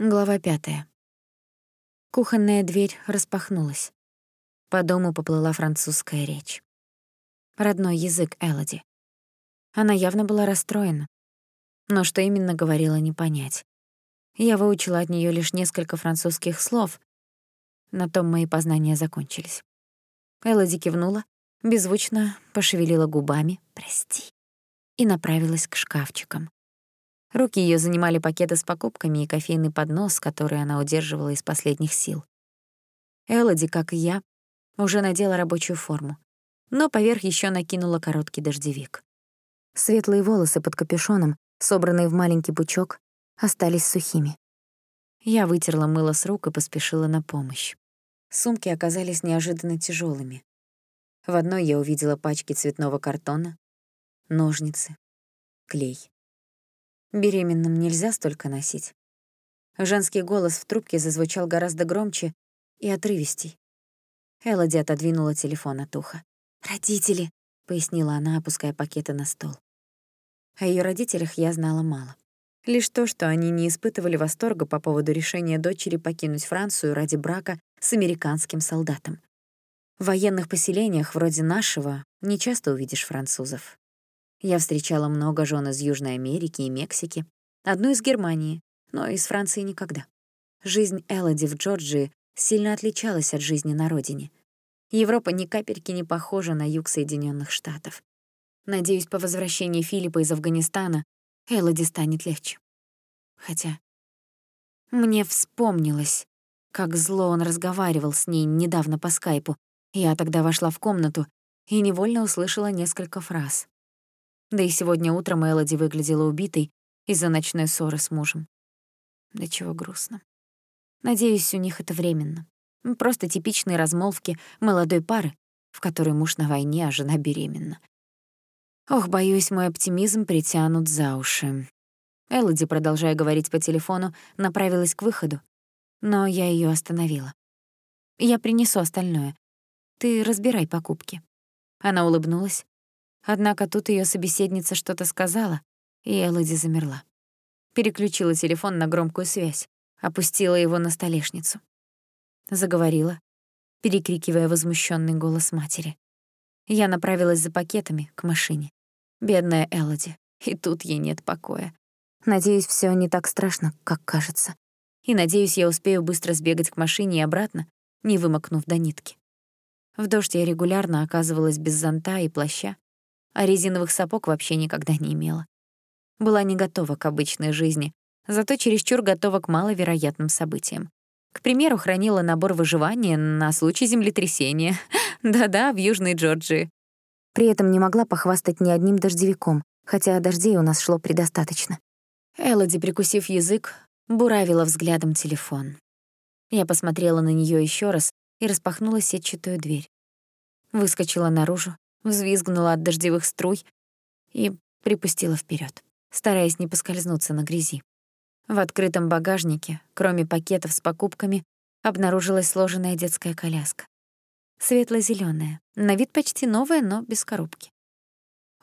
Глава пятая. Кухонная дверь распахнулась. По дому поплыла французская речь. Родной язык Элоди. Она явно была расстроена. Но что именно говорила, не понять. Я выучила от неё лишь несколько французских слов. На том мои познания закончились. Элоди кивнула, беззвучно пошевелила губами «Прости» и направилась к шкафчикам. Руки ее занимали пакеты с покупками и кофейный поднос, который она удерживала из последних сил. Элоди, как и я, уже надела рабочую форму, но поверх еще накинула короткий дождевик. Светлые волосы под капюшоном, собранные в маленький пучок, остались сухими. Я вытерла мыло с рук и поспешила на помощь. Сумки оказались неожиданно тяжелыми. В одной я увидела пачки цветного картона, ножницы, клей. Беременным нельзя столько носить. Женский голос в трубке зазвучал гораздо громче и отрывистей. Элоди отодвинула телефон от уха. «Родители», — пояснила она, опуская пакеты на стол. О ее родителях я знала мало. Лишь то, что они не испытывали восторга по поводу решения дочери покинуть Францию ради брака с американским солдатом. В военных поселениях вроде нашего не часто увидишь французов. Я встречала много жен из Южной Америки и Мексики, одну из Германии, но из Франции никогда. Жизнь Элоди в Джорджии сильно отличалась от жизни на родине. Европа ни капельки не похожа на юг Соединенных Штатов. Надеюсь, по возвращении Филиппа из Афганистана Элоди станет легче. Хотя мне вспомнилось, как зло он разговаривал с ней недавно по скайпу. Я тогда вошла в комнату и невольно услышала несколько фраз. Да и сегодня утром Элоди выглядела убитой из-за ночной ссоры с мужем. Да чего грустно. Надеюсь, у них это временно. Просто типичные размолвки молодой пары, в которой муж на войне, а жена беременна. Ох, боюсь, мой оптимизм притянут за уши. Элоди, продолжая говорить по телефону, направилась к выходу, но я её остановила. «Я принесу остальное. Ты разбирай покупки». Она улыбнулась, Однако тут ее собеседница что-то сказала, и Элоди замерла. Переключила телефон на громкую связь, опустила его на столешницу. Заговорила, перекрикивая возмущенный голос матери. Я направилась за пакетами к машине. Бедная Элоди, и тут ей нет покоя. Надеюсь, все не так страшно, как кажется. И надеюсь, я успею быстро сбегать к машине и обратно, не вымокнув до нитки. В дождь я регулярно оказывалась без зонта и плаща, а резиновых сапог вообще никогда не имела. Была не готова к обычной жизни, зато чересчур готова к маловероятным событиям. К примеру, хранила набор выживания на случай землетрясения. Да-да, в Южной Джорджии. При этом не могла похвастать ни одним дождевиком, хотя дождей у нас шло предостаточно. Элоди, прикусив язык, буравила взглядом телефон. Я посмотрела на неё ещё раз и распахнула сетчатую дверь. Выскочила наружу, взвизгнула от дождевых струй и припустила вперед, стараясь не поскользнуться на грязи. В открытом багажнике, кроме пакетов с покупками, обнаружилась сложенная детская коляска. светло зеленая на вид почти новая, но без коробки.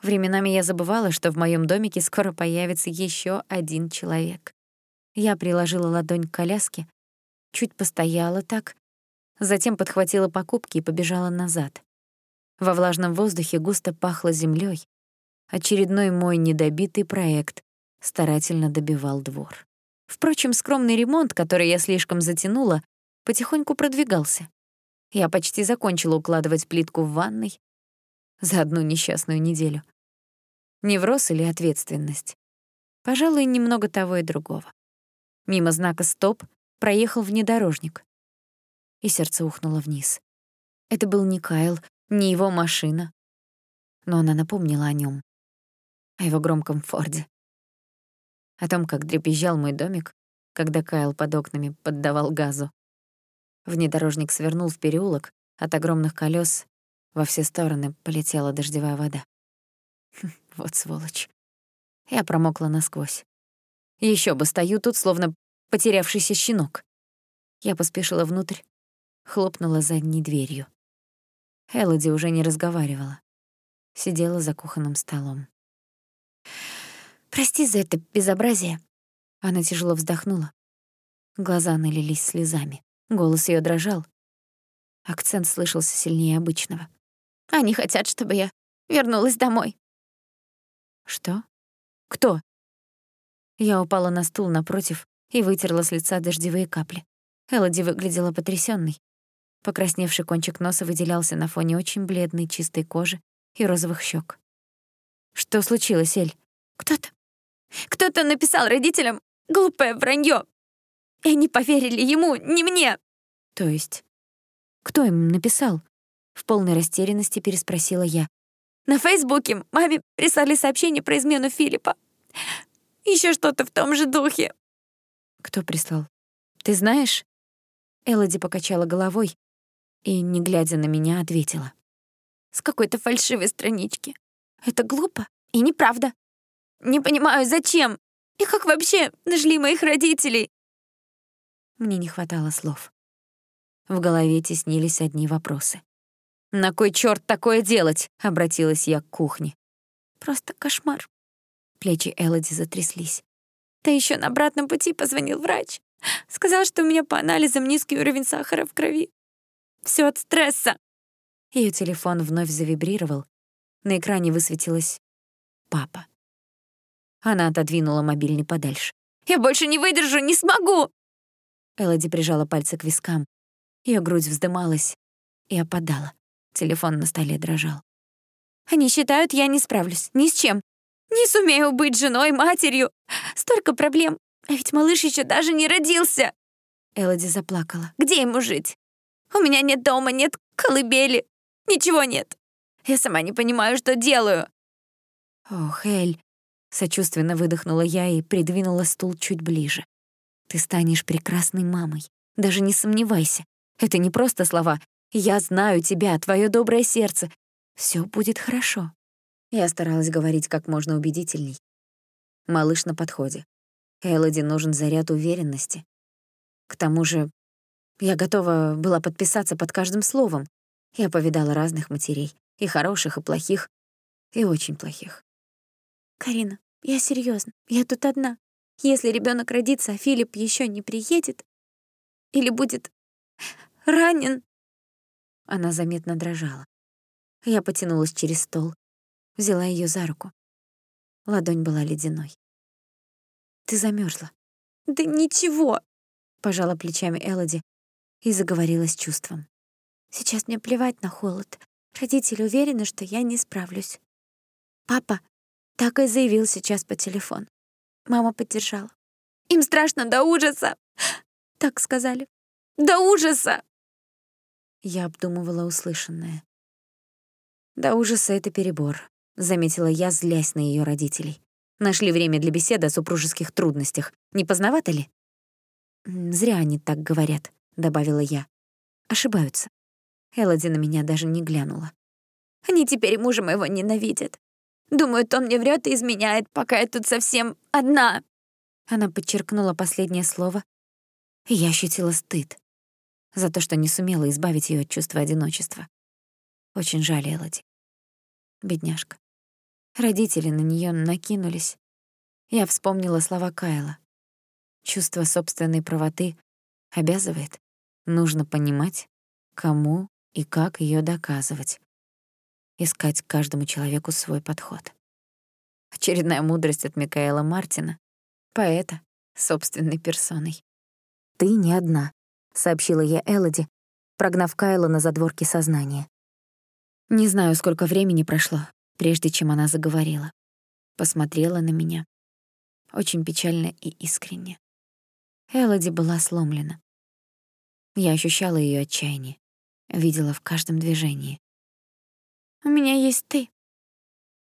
Временами я забывала, что в моем домике скоро появится еще один человек. Я приложила ладонь к коляске, чуть постояла так, затем подхватила покупки и побежала назад. Во влажном воздухе густо пахло землей. Очередной мой недобитый проект старательно добивал двор. Впрочем, скромный ремонт, который я слишком затянула, потихоньку продвигался. Я почти закончила укладывать плитку в ванной за одну несчастную неделю. Невроз или ответственность? Пожалуй, немного того и другого. Мимо знака «Стоп» проехал внедорожник, и сердце ухнуло вниз. Это был не Кайл, не его машина. Но она напомнила о нем, о его громком Форде. О том, как дребезжал мой домик, когда Кайл под окнами поддавал газу. Внедорожник свернул в переулок, от огромных колес во все стороны полетела дождевая вода. Хм, вот сволочь. Я промокла насквозь. Еще бы стою тут, словно потерявшийся щенок. Я поспешила внутрь, хлопнула задней дверью. Элоди уже не разговаривала. Сидела за кухонным столом. «Прости за это безобразие». Она тяжело вздохнула. Глаза налились слезами. Голос ее дрожал. Акцент слышался сильнее обычного. «Они хотят, чтобы я вернулась домой». «Что? Кто?» Я упала на стул напротив и вытерла с лица дождевые капли. Элоди выглядела потрясённой. Покрасневший кончик носа выделялся на фоне очень бледной чистой кожи и розовых щек. «Что случилось, Эль?» «Кто-то... кто-то написал родителям глупое вранье, и они поверили ему, не мне». «То есть? Кто им написал?» В полной растерянности переспросила я. «На Фейсбуке маме прислали сообщение про измену Филиппа. Еще что-то в том же духе». «Кто прислал? Ты знаешь?» Элоди покачала головой и, не глядя на меня, ответила. «С какой-то фальшивой странички. Это глупо и неправда. Не понимаю, зачем и как вообще нашли моих родителей?» Мне не хватало слов. В голове теснились одни вопросы. «На кой чёрт такое делать?» — обратилась я к кухне. «Просто кошмар». Плечи Элоди затряслись. Да ещё на обратном пути позвонил врач. Сказал, что у меня по анализам низкий уровень сахара в крови. Всё от стресса. Её телефон вновь завибрировал. На экране высветилось «Папа». Она отодвинула мобильный подальше. «Я больше не выдержу, не смогу!» Элоди прижала пальцы к вискам. Её грудь вздымалась и опадала. Телефон на столе дрожал. «Они считают, я не справлюсь. Ни с чем. Не сумею быть женой, матерью. Столько проблем. А ведь малыш еще даже не родился!» Элоди заплакала. «Где ему жить? У меня нет дома, нет колыбели. Ничего нет. Я сама не понимаю, что делаю». «Ох, Эль!» — сочувственно выдохнула я и придвинула стул чуть ближе. «Ты станешь прекрасной мамой. Даже не сомневайся. Это не просто слова. Я знаю тебя, твое доброе сердце. Все будет хорошо». Я старалась говорить как можно убедительней. Малыш на подходе. Элоди нужен заряд уверенности. К тому же я готова была подписаться под каждым словом. Я повидала разных матерей, и хороших, и плохих, и очень плохих. «Карина, я серьезно, я тут одна. Если ребенок родится, а Филипп еще не приедет или будет ранен...» Она заметно дрожала. Я потянулась через стол, взяла ее за руку. Ладонь была ледяной. «Ты замерзла. «Да ничего!» — пожала плечами Элоди и заговорила с чувством. «Сейчас мне плевать на холод. Родители уверены, что я не справлюсь. Папа так и заявил сейчас по телефону. Мама поддержала. Им страшно до ужаса. Так сказали. До ужаса. Я обдумывала услышанное. До ужаса это перебор, заметила я, злясь на ее родителей. Нашли время для беседы о супружеских трудностях. Не поздновато ли? Зря они так говорят, добавила я. Ошибаются. Элоди на меня даже не глянула. Они теперь мужа моего ненавидят. Думают, он мне врет и изменяет, пока я тут совсем одна. Она подчеркнула последнее слово, и я ощутила стыд за то, что не сумела избавить ее от чувства одиночества. Очень жаль Элоди. Бедняжка. Родители на нее накинулись. Я вспомнила слова Кайла. Чувство собственной правоты обязывает. Нужно понимать, кому и как ее доказывать. Искать каждому человеку свой подход. Очередная мудрость от Микаэла Мартина, поэта, собственной персоной. «Ты не одна», — сообщила я Элоди, прогнав Кайла на задворке сознания. Не знаю, сколько времени прошло, прежде чем она заговорила. Посмотрела на меня. Очень печально и искренне. Элоди была сломлена. Я ощущала ее отчаяние, видела в каждом движении. «У меня есть ты.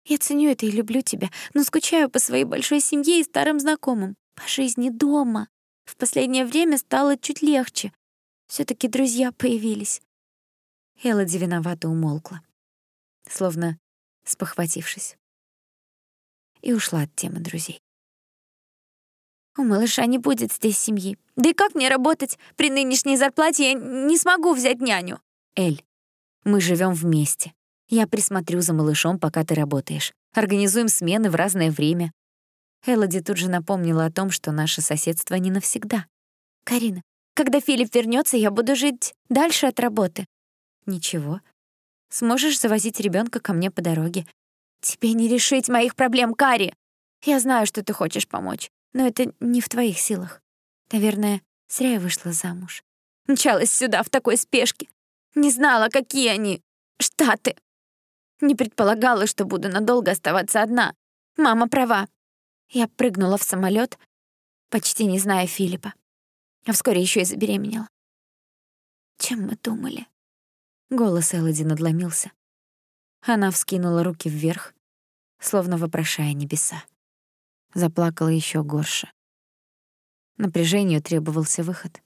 Я ценю это и люблю тебя, но скучаю по своей большой семье и старым знакомым, по жизни дома. В последнее время стало чуть легче. все таки друзья появились». Элоди виновато умолкла словно спохватившись. И ушла от темы друзей. «У малыша не будет здесь семьи. Да и как мне работать? При нынешней зарплате я не смогу взять няню». «Эль, мы живем вместе. Я присмотрю за малышом, пока ты работаешь. Организуем смены в разное время». Элоди тут же напомнила о том, что наше соседство не навсегда. Карина, когда Филипп вернется, я буду жить дальше от работы. Ничего. Сможешь завозить ребенка ко мне по дороге. Тебе не решить моих проблем, Кари. Я знаю, что ты хочешь помочь, но это не в твоих силах. Наверное, зря я вышла замуж. Мчалась сюда в такой спешке. Не знала, какие они штаты. Не предполагала, что буду надолго оставаться одна. Мама права. Я прыгнула в самолет, почти не зная Филиппа. А вскоре еще и забеременела. Чем мы думали? Голос Элоди надломился. Она вскинула руки вверх, словно вопрошая небеса. Заплакала еще горше. Напряжению требовался выход.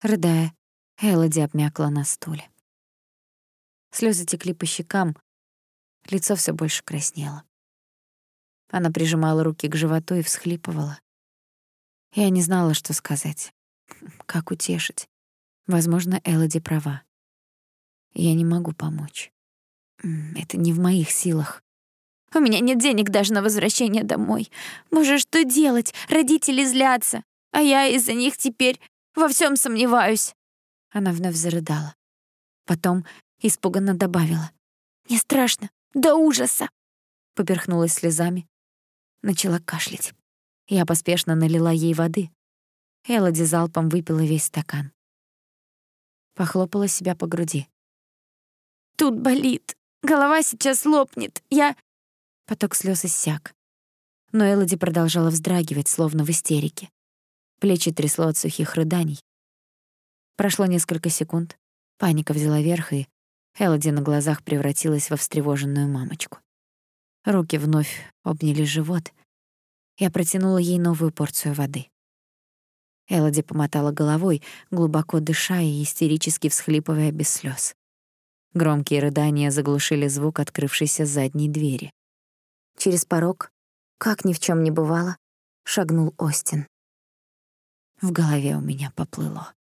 Рыдая, Элоди обмякла на стуле. Слезы текли по щекам, лицо все больше краснело. Она прижимала руки к животу и всхлипывала. Я не знала, что сказать. Как утешить? Возможно, Элоди права. Я не могу помочь. Это не в моих силах. У меня нет денег даже на возвращение домой. Боже, что делать? Родители злятся, а я из-за них теперь во всем сомневаюсь. Она вновь зарыдала. Потом испуганно добавила. Мне страшно, до ужаса. Поперхнулась слезами. Начала кашлять. Я поспешно налила ей воды. Элоди залпом выпила весь стакан. Похлопала себя по груди. «Тут болит. Голова сейчас лопнет. Я...» Поток слез иссяк. Но Элоди продолжала вздрагивать, словно в истерике. Плечи трясло от сухих рыданий. Прошло несколько секунд. Паника взяла верх, и Элоди на глазах превратилась во встревоженную мамочку. Руки вновь обняли живот. Я протянула ей новую порцию воды. Элоди помотала головой, глубоко дыша и истерически всхлипывая без слез. Громкие рыдания заглушили звук открывшейся задней двери. Через порог, как ни в чем не бывало, шагнул Остин. В голове у меня поплыло.